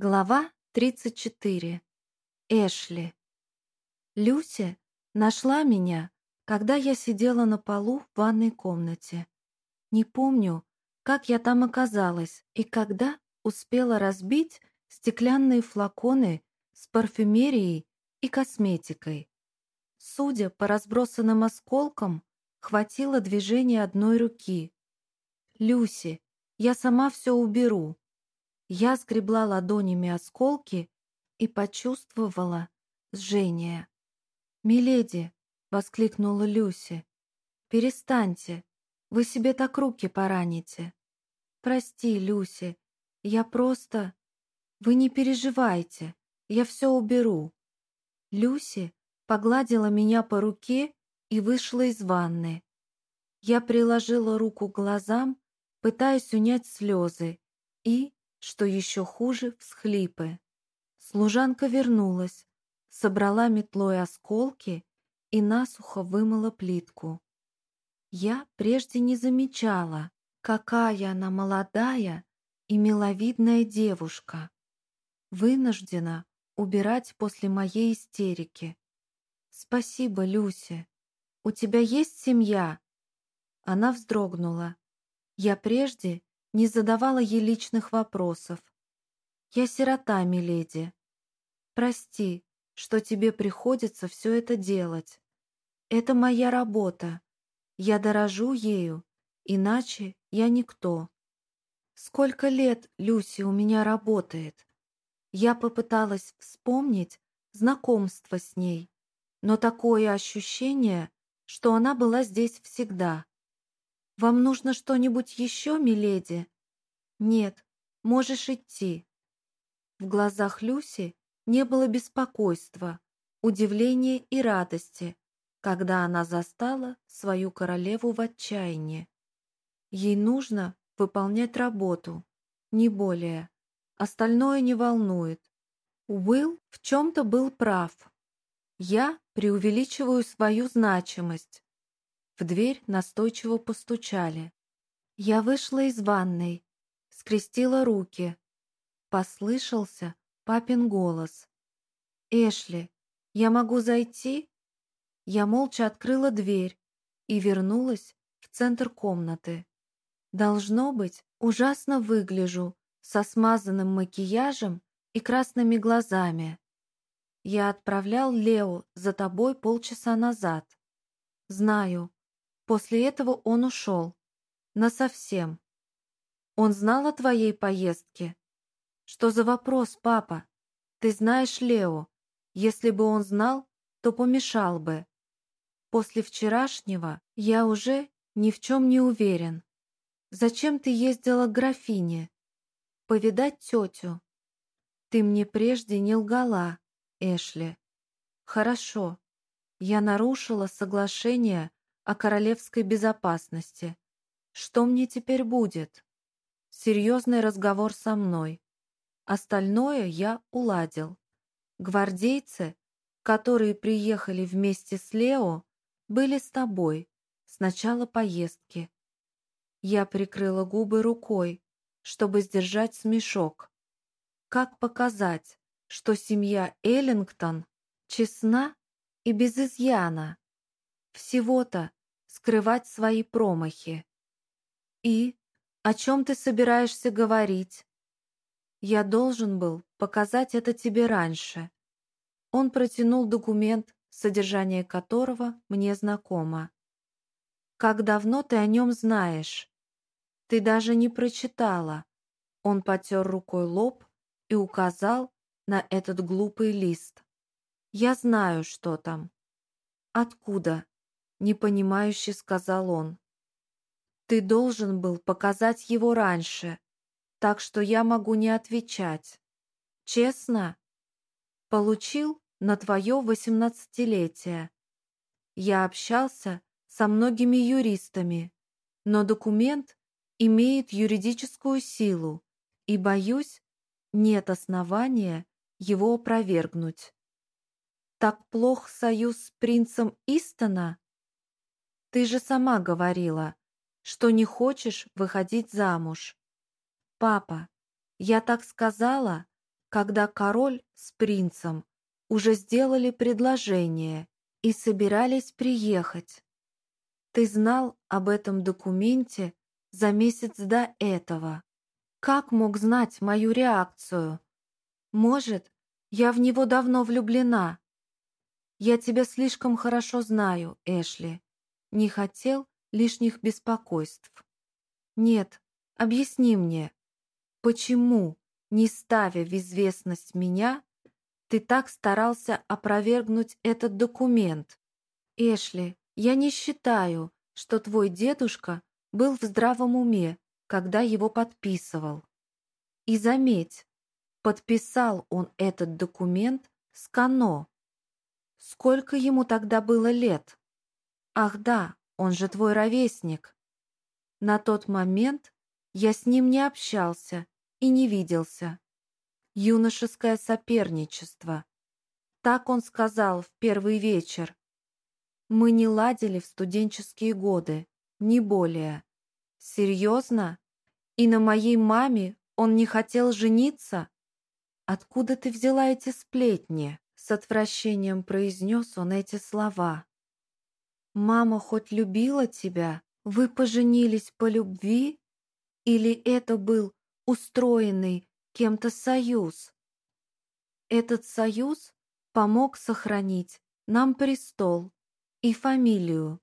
Глава 34. Эшли. Люся нашла меня, когда я сидела на полу в ванной комнате. Не помню, как я там оказалась и когда успела разбить стеклянные флаконы с парфюмерией и косметикой. Судя по разбросанным осколкам, хватило движения одной руки. «Люси, я сама все уберу», я сгребла ладонями осколки и почувствовала жжение. «Миледи!» — воскликнула Люси. «Перестаньте! Вы себе так руки пораните!» «Прости, Люси, я просто...» «Вы не переживайте, я все уберу!» Люси погладила меня по руке и вышла из ванны. Я приложила руку к глазам, пытаясь унять слезы, и, что еще хуже, всхлипы. Служанка вернулась, собрала метлой осколки и насухо вымыла плитку. Я прежде не замечала, какая она молодая и миловидная девушка. Вынуждена убирать после моей истерики. Спасибо, Люся. У тебя есть семья? Она вздрогнула. Я прежде не задавала ей личных вопросов. «Я сирота, миледи. Прости, что тебе приходится все это делать. Это моя работа. Я дорожу ею, иначе я никто. Сколько лет Люси у меня работает? Я попыталась вспомнить знакомство с ней, но такое ощущение, что она была здесь всегда. «Вам нужно что-нибудь еще, миледи?» «Нет, можешь идти». В глазах Люси не было беспокойства, удивления и радости, когда она застала свою королеву в отчаянии. Ей нужно выполнять работу, не более. Остальное не волнует. Уилл в чем-то был прав. Я преувеличиваю свою значимость, в дверь настойчиво постучали. Я вышла из ванной, скрестила руки. Послышался папин голос. «Эшли, я могу зайти?» Я молча открыла дверь и вернулась в центр комнаты. Должно быть, ужасно выгляжу со смазанным макияжем и красными глазами. Я отправлял Лео за тобой полчаса назад. Знаю, После этого он ушел. Насовсем. Он знал о твоей поездке? Что за вопрос, папа? Ты знаешь Лео. Если бы он знал, то помешал бы. После вчерашнего я уже ни в чем не уверен. Зачем ты ездила к графине? Повидать тетю. Ты мне прежде не лгала, Эшли. Хорошо. Я нарушила соглашение о королевской безопасности. Что мне теперь будет? Серьезный разговор со мной. Остальное я уладил. Гвардейцы, которые приехали вместе с Лео, были с тобой с начала поездки. Я прикрыла губы рукой, чтобы сдержать смешок. Как показать, что семья Эллингтон честна и без изъяна? Всего-то скрывать свои промахи. И о чем ты собираешься говорить? Я должен был показать это тебе раньше. Он протянул документ, содержание которого мне знакомо. Как давно ты о нем знаешь? Ты даже не прочитала. Он потер рукой лоб и указал на этот глупый лист. Я знаю, что там. Откуда? Непонимающе сказал он. Ты должен был показать его раньше, так что я могу не отвечать. Честно? Получил на твое восемнадцатилетие. Я общался со многими юристами, но документ имеет юридическую силу, и, боюсь, нет основания его опровергнуть. Так плох союз с принцем Истона? Ты же сама говорила, что не хочешь выходить замуж. Папа, я так сказала, когда король с принцем уже сделали предложение и собирались приехать. Ты знал об этом документе за месяц до этого. Как мог знать мою реакцию? Может, я в него давно влюблена. Я тебя слишком хорошо знаю, Эшли. Не хотел лишних беспокойств. Нет, объясни мне, почему, не ставя в известность меня, ты так старался опровергнуть этот документ? Эшли, я не считаю, что твой дедушка был в здравом уме, когда его подписывал. И заметь, подписал он этот документ с Кано. Сколько ему тогда было лет? Ах да, он же твой ровесник. На тот момент я с ним не общался и не виделся юношеское соперничество. Так он сказал в первый вечер. Мы не ладили в студенческие годы, не более. Серьезно? И на моей маме он не хотел жениться? Откуда ты взяла эти сплетни? С отвращением произнес он эти слова. Мама хоть любила тебя? Вы поженились по любви? Или это был устроенный кем-то союз. Этот союз помог сохранить нам престол и фамилию.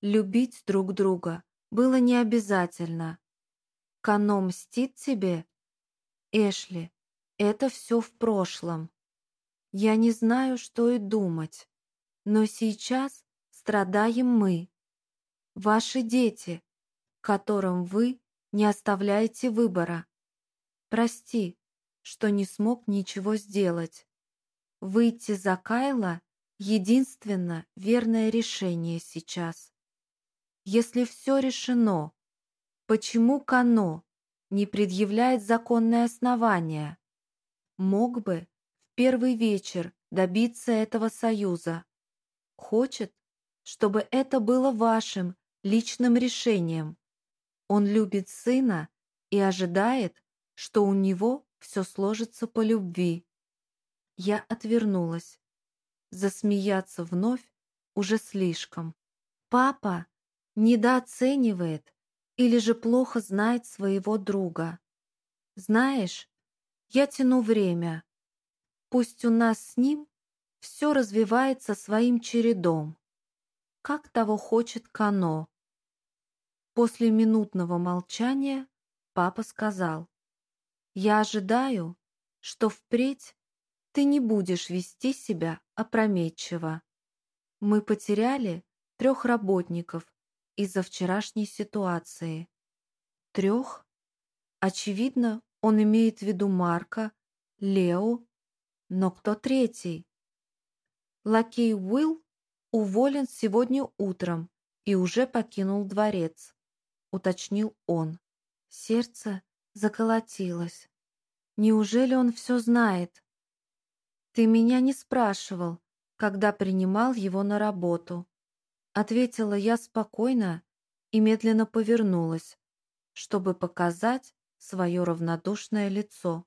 Любить друг друга было не обязательно. Кано мстит тебе? Эшли, это все в прошлом. Я не знаю, что и думать, но сейчас страдаем мы, ваши дети, которым вы не оставляете выбора. Прости, что не смог ничего сделать. Выйти за Кайла — единственно верное решение сейчас. Если все решено, почему Кано не предъявляет законное основание? Мог бы в первый вечер добиться этого союза. Хочет, чтобы это было вашим личным решением. Он любит сына и ожидает, что у него все сложится по любви. Я отвернулась. Засмеяться вновь уже слишком. Папа недооценивает или же плохо знает своего друга. Знаешь, я тяну время. Пусть у нас с ним все развивается своим чередом, как того хочет Кано. После минутного молчания папа сказал, я ожидаю, что впредь ты не будешь вести себя опрометчиво. Мы потеряли трех работников из-за вчерашней ситуации. Трех? Очевидно, он имеет в виду Марка, Лео, но кто третий? Лакей Уилл уволен сегодня утром и уже покинул дворец, уточнил он. Сердце заколотилось. Неужели он все знает? Ты меня не спрашивал, когда принимал его на работу. Ответила я спокойно и медленно повернулась, чтобы показать свое равнодушное лицо.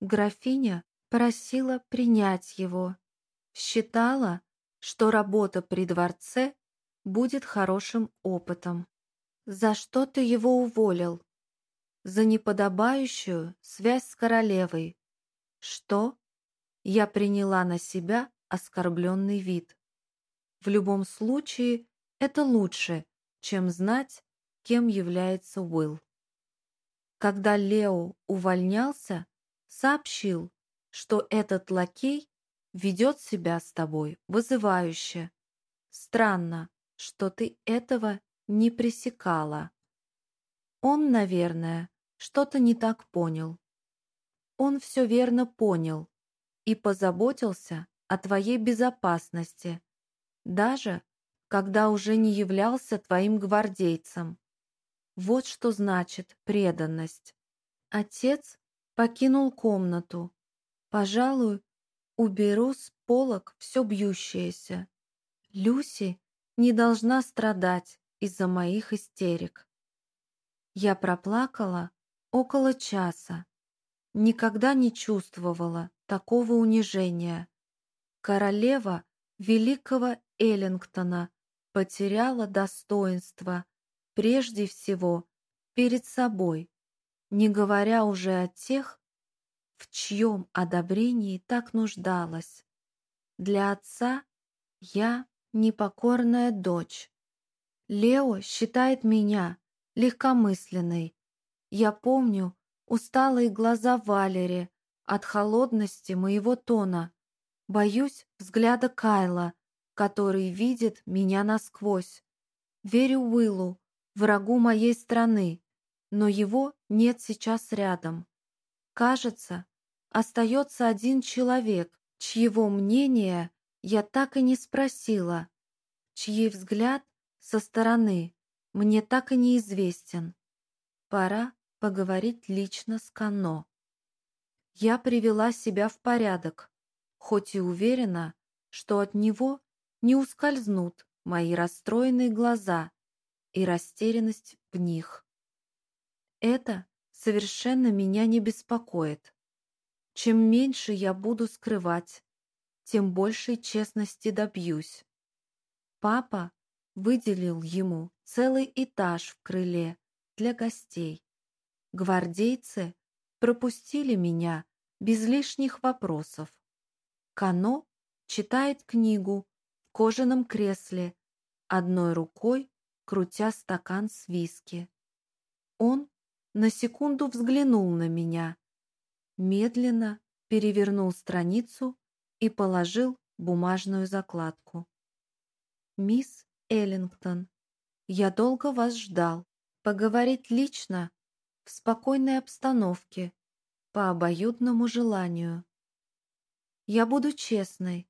Графиня просила принять его. Считала, что работа при дворце будет хорошим опытом. «За что ты его уволил?» за неподобающую связь с королевой. Что? Я приняла на себя оскорбленный вид. В любом случае, это лучше, чем знать, кем является Уилл. Когда Лео увольнялся, сообщил, что этот лакей ведет себя с тобой вызывающе. Странно, что ты этого не пресекала. Он, наверное, что-то не так понял. Он все верно понял и позаботился о твоей безопасности, даже когда уже не являлся твоим гвардейцем. Вот что значит преданность. Отец покинул комнату. Пожалуй, уберу с полок все бьющееся. Люси не должна страдать из-за моих истерик. Я проплакала около часа. никогда не чувствовала такого унижения. Королева великого Эллингтона потеряла достоинство прежде всего перед собой, не говоря уже о тех, в чьем одобрении так нуждалась. Для отца я непокорная дочь. Лео считает меня легкомысленной. Я помню усталые глаза Валери от холодности моего тона. Боюсь взгляда Кайла, который видит меня насквозь. Верю Уиллу, врагу моей страны, но его нет сейчас рядом. Кажется, остается один человек, чьего мнения я так и не спросила, чьи взгляд со стороны мне так и неизвестен. Пора поговорить лично с Кано. Я привела себя в порядок, хоть и уверена, что от него не ускользнут мои расстроенные глаза и растерянность в них. Это совершенно меня не беспокоит. Чем меньше я буду скрывать, тем большей честности добьюсь. Папа выделил ему целый этаж в крыле для гостей. Гвардейцы пропустили меня без лишних вопросов. Кано читает книгу в кожаном кресле, одной рукой крутя стакан с виски. Он на секунду взглянул на меня, медленно перевернул страницу и положил бумажную закладку. «Мисс Эллингтон, я долго вас ждал. Поговорить лично, в спокойной обстановке, по обоюдному желанию. Я буду честной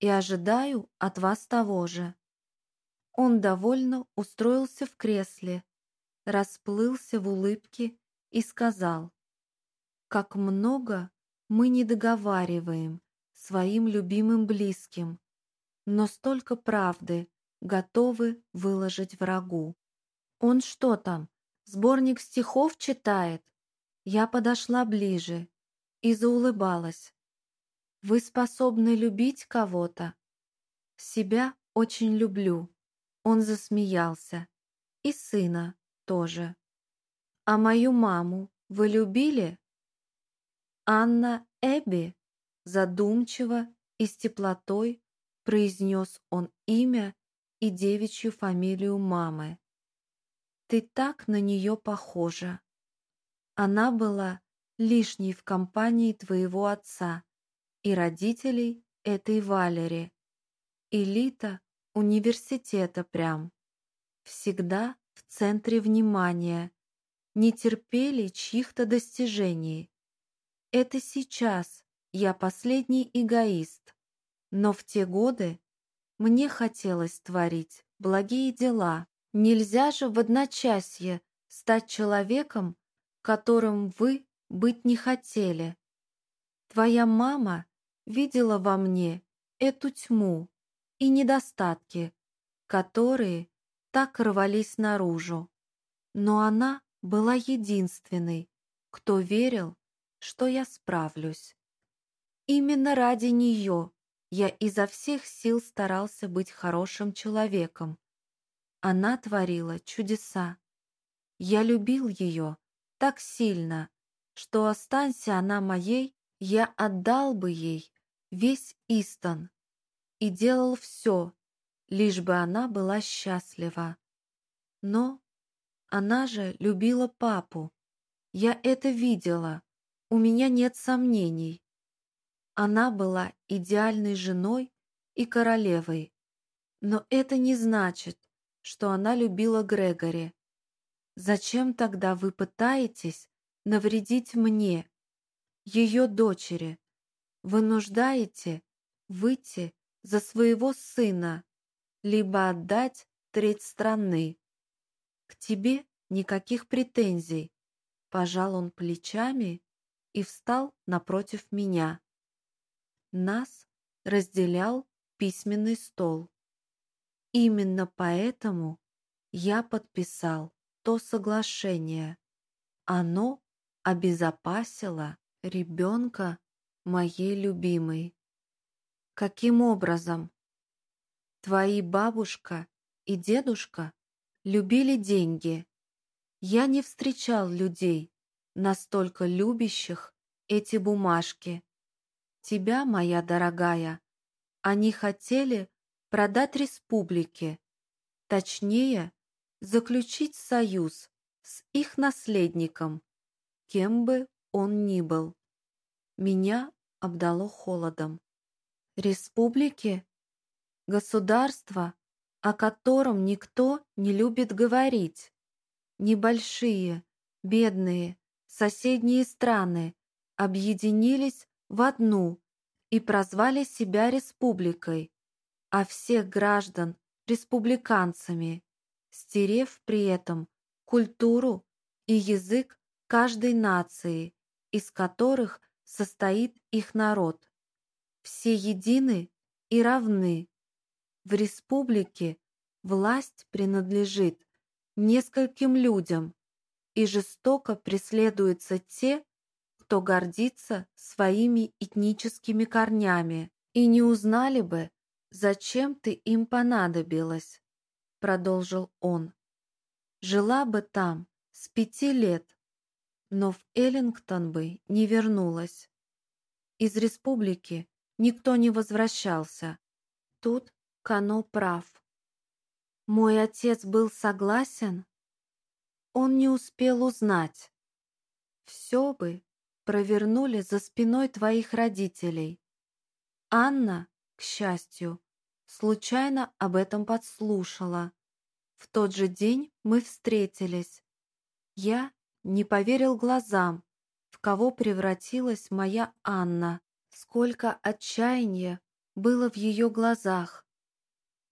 и ожидаю от вас того же». Он довольно устроился в кресле, расплылся в улыбке и сказал, «Как много мы не договариваем своим любимым близким, но столько правды готовы выложить врагу. Он что там, сборник стихов читает? Я подошла ближе и заулыбалась. Вы способны любить кого-то? Себя очень люблю. Он засмеялся. И сына тоже. А мою маму вы любили? Анна Эбби задумчиво и с теплотой произнес он имя и девичью фамилию мамы. Ты так на нее похожа. Она была лишней в компании твоего отца и родителей этой Валери. Элита университета прям. Всегда в центре внимания, не терпели чьих-то достижений. Это сейчас я последний эгоист, но в те годы мне хотелось творить благие дела. Нельзя же в одночасье стать человеком, которым вы быть не хотели. Твоя мама видела во мне эту тьму и недостатки, которые так рвались наружу. Но она была единственной, кто верил, что я справлюсь. Именно ради нее я изо всех сил старался быть хорошим человеком. Она творила чудеса. Я любил ее так сильно, что останься она моей, я отдал бы ей весь Истон и делал все, лишь бы она была счастлива. Но она же любила папу. Я это видела, у меня нет сомнений. Она была идеальной женой и королевой. Но это не значит, что она любила Грегори. Зачем тогда вы пытаетесь навредить мне, ее дочери? Вынуждаете выйти за своего сына, либо отдать треть страны. К тебе никаких претензий. Пожал он плечами и встал напротив меня. Нас разделял письменный стол. Именно поэтому я подписал то соглашение. Оно обезопасило ребенка моей любимой. Каким образом? Твои бабушка и дедушка любили деньги. Я не встречал людей, настолько любящих эти бумажки. Тебя, моя дорогая, они хотели продать республике, точнее, заключить союз с их наследником, кем бы он ни был. Меня обдало холодом. Республики? Государство, о котором никто не любит говорить. Небольшие, бедные, соседние страны объединились в одну и прозвали себя республикой, а всех граждан – республиканцами, стерев при этом культуру и язык каждой нации, из которых состоит их народ. Все едины и равны. В республике власть принадлежит нескольким людям, и жестоко преследуются те, кто гордится своими этническими корнями, и не узнали бы, зачем ты им понадобилась, продолжил он. Жила бы там с пяти лет, но в Эллингтон бы не вернулась. Из республики никто не возвращался. Тут Кано прав. Мой отец был согласен? Он не успел узнать. Все бы провернули за спиной твоих родителей. Анна, к счастью, случайно об этом подслушала. В тот же день мы встретились. Я не поверил глазам, в кого превратилась моя Анна. Сколько отчаяния было в ее глазах.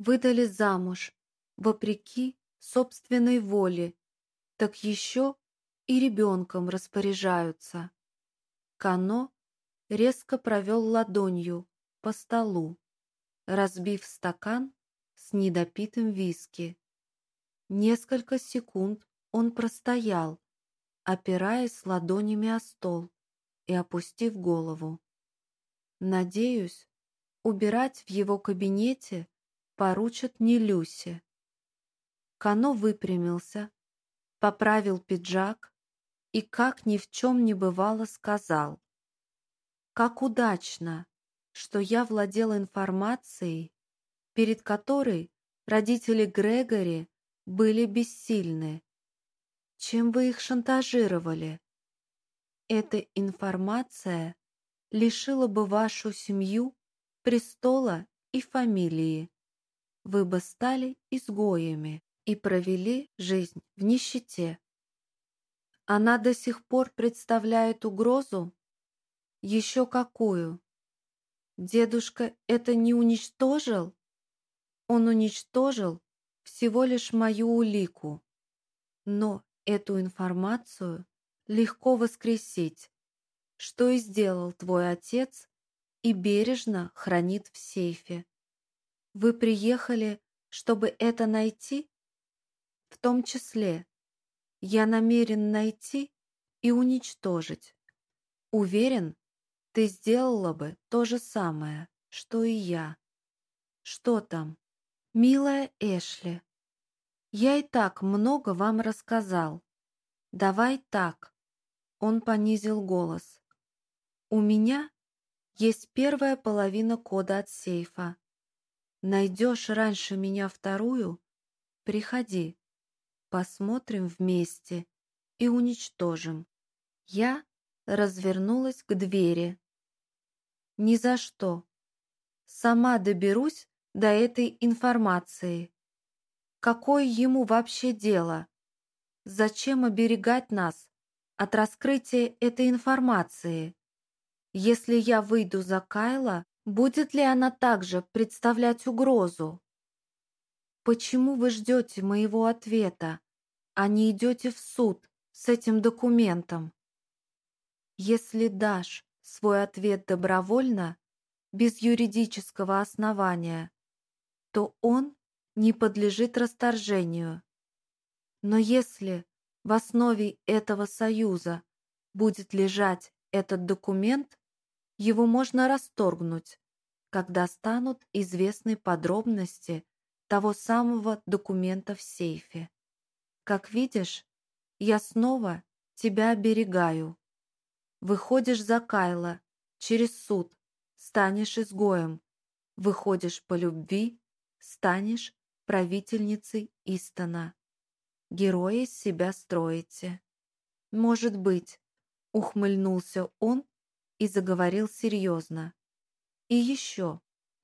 Выдали замуж, вопреки собственной воле, так еще и ребенком распоряжаются. Кано резко провел ладонью по столу, разбив стакан с недопитым виски. Несколько секунд он простоял, опираясь ладонями о стол и опустив голову. Надеюсь, убирать в его кабинете поручат не Люсе. Кано выпрямился, поправил пиджак и, как ни в чем не бывало, сказал. «Как удачно, что я владел информацией, перед которой родители Грегори были бессильны. Чем вы их шантажировали? Эта информация лишила бы вашу семью престола и фамилии. Вы бы стали изгоями и провели жизнь в нищете. Она до сих пор представляет угрозу? Еще какую? Дедушка это не уничтожил? Он уничтожил всего лишь мою улику. Но эту информацию легко воскресить, что и сделал твой отец и бережно хранит в сейфе. Вы приехали, чтобы это найти? В том числе я намерен найти и уничтожить. Уверен, ты сделала бы то же самое, что и я. Что там? Милая Эшли, я и так много вам рассказал. Давай так. Он понизил голос. У меня есть первая половина кода от сейфа. Найдешь раньше меня вторую? Приходи. Посмотрим вместе и уничтожим. Я развернулась к двери. Ни за что. Сама доберусь до этой информации. Какое ему вообще дело? Зачем оберегать нас от раскрытия этой информации? Если я выйду за Кайла, будет ли она также представлять угрозу? Почему вы ждете моего ответа, а не идете в суд с этим документом? Если дашь свой ответ добровольно, без юридического основания, то он не подлежит расторжению. Но если в основе этого союза будет лежать этот документ, его можно расторгнуть, когда станут известны подробности того самого документа в сейфе. Как видишь, я снова тебя оберегаю. Выходишь за Кайла через суд, станешь изгоем. Выходишь по любви, станешь правительницей Истона. Героя из себя строите. Может быть, ухмыльнулся он и заговорил серьезно. И еще,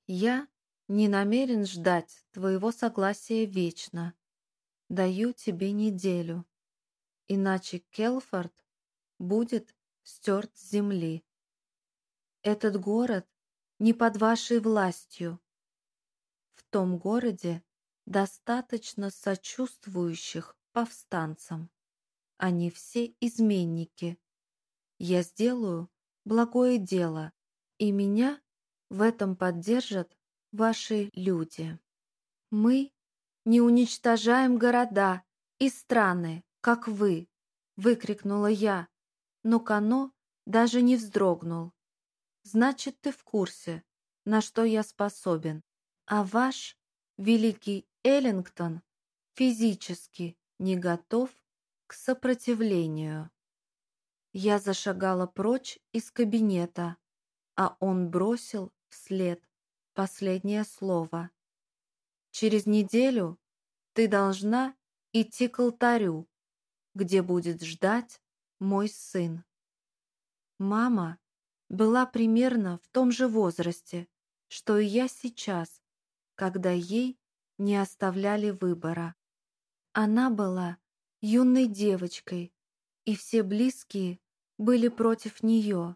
я не намерен ждать твоего согласия вечно. Даю тебе неделю, иначе Келфорд будет стерт с земли. Этот город не под вашей властью. В том городе достаточно сочувствующих повстанцам. Они все изменники. Я сделаю благое дело, и меня в этом поддержат ваши люди. Мы не уничтожаем города и страны, как вы, выкрикнула я, но Кано даже не вздрогнул. Значит, ты в курсе, на что я способен. А ваш великий Эллингтон физически не готов к сопротивлению. Я зашагала прочь из кабинета, а он бросил вслед последнее слово. Через неделю ты должна идти к алтарю, где будет ждать мой сын. Мама была примерно в том же возрасте, что и я сейчас, когда ей не оставляли выбора. Она была юной девочкой, и все близкие были против нее.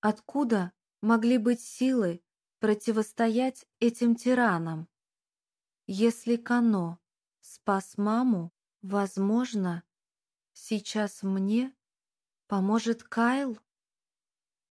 Откуда могли быть силы противостоять этим тиранам? Если Кано спас маму, возможно, сейчас мне поможет Кайл?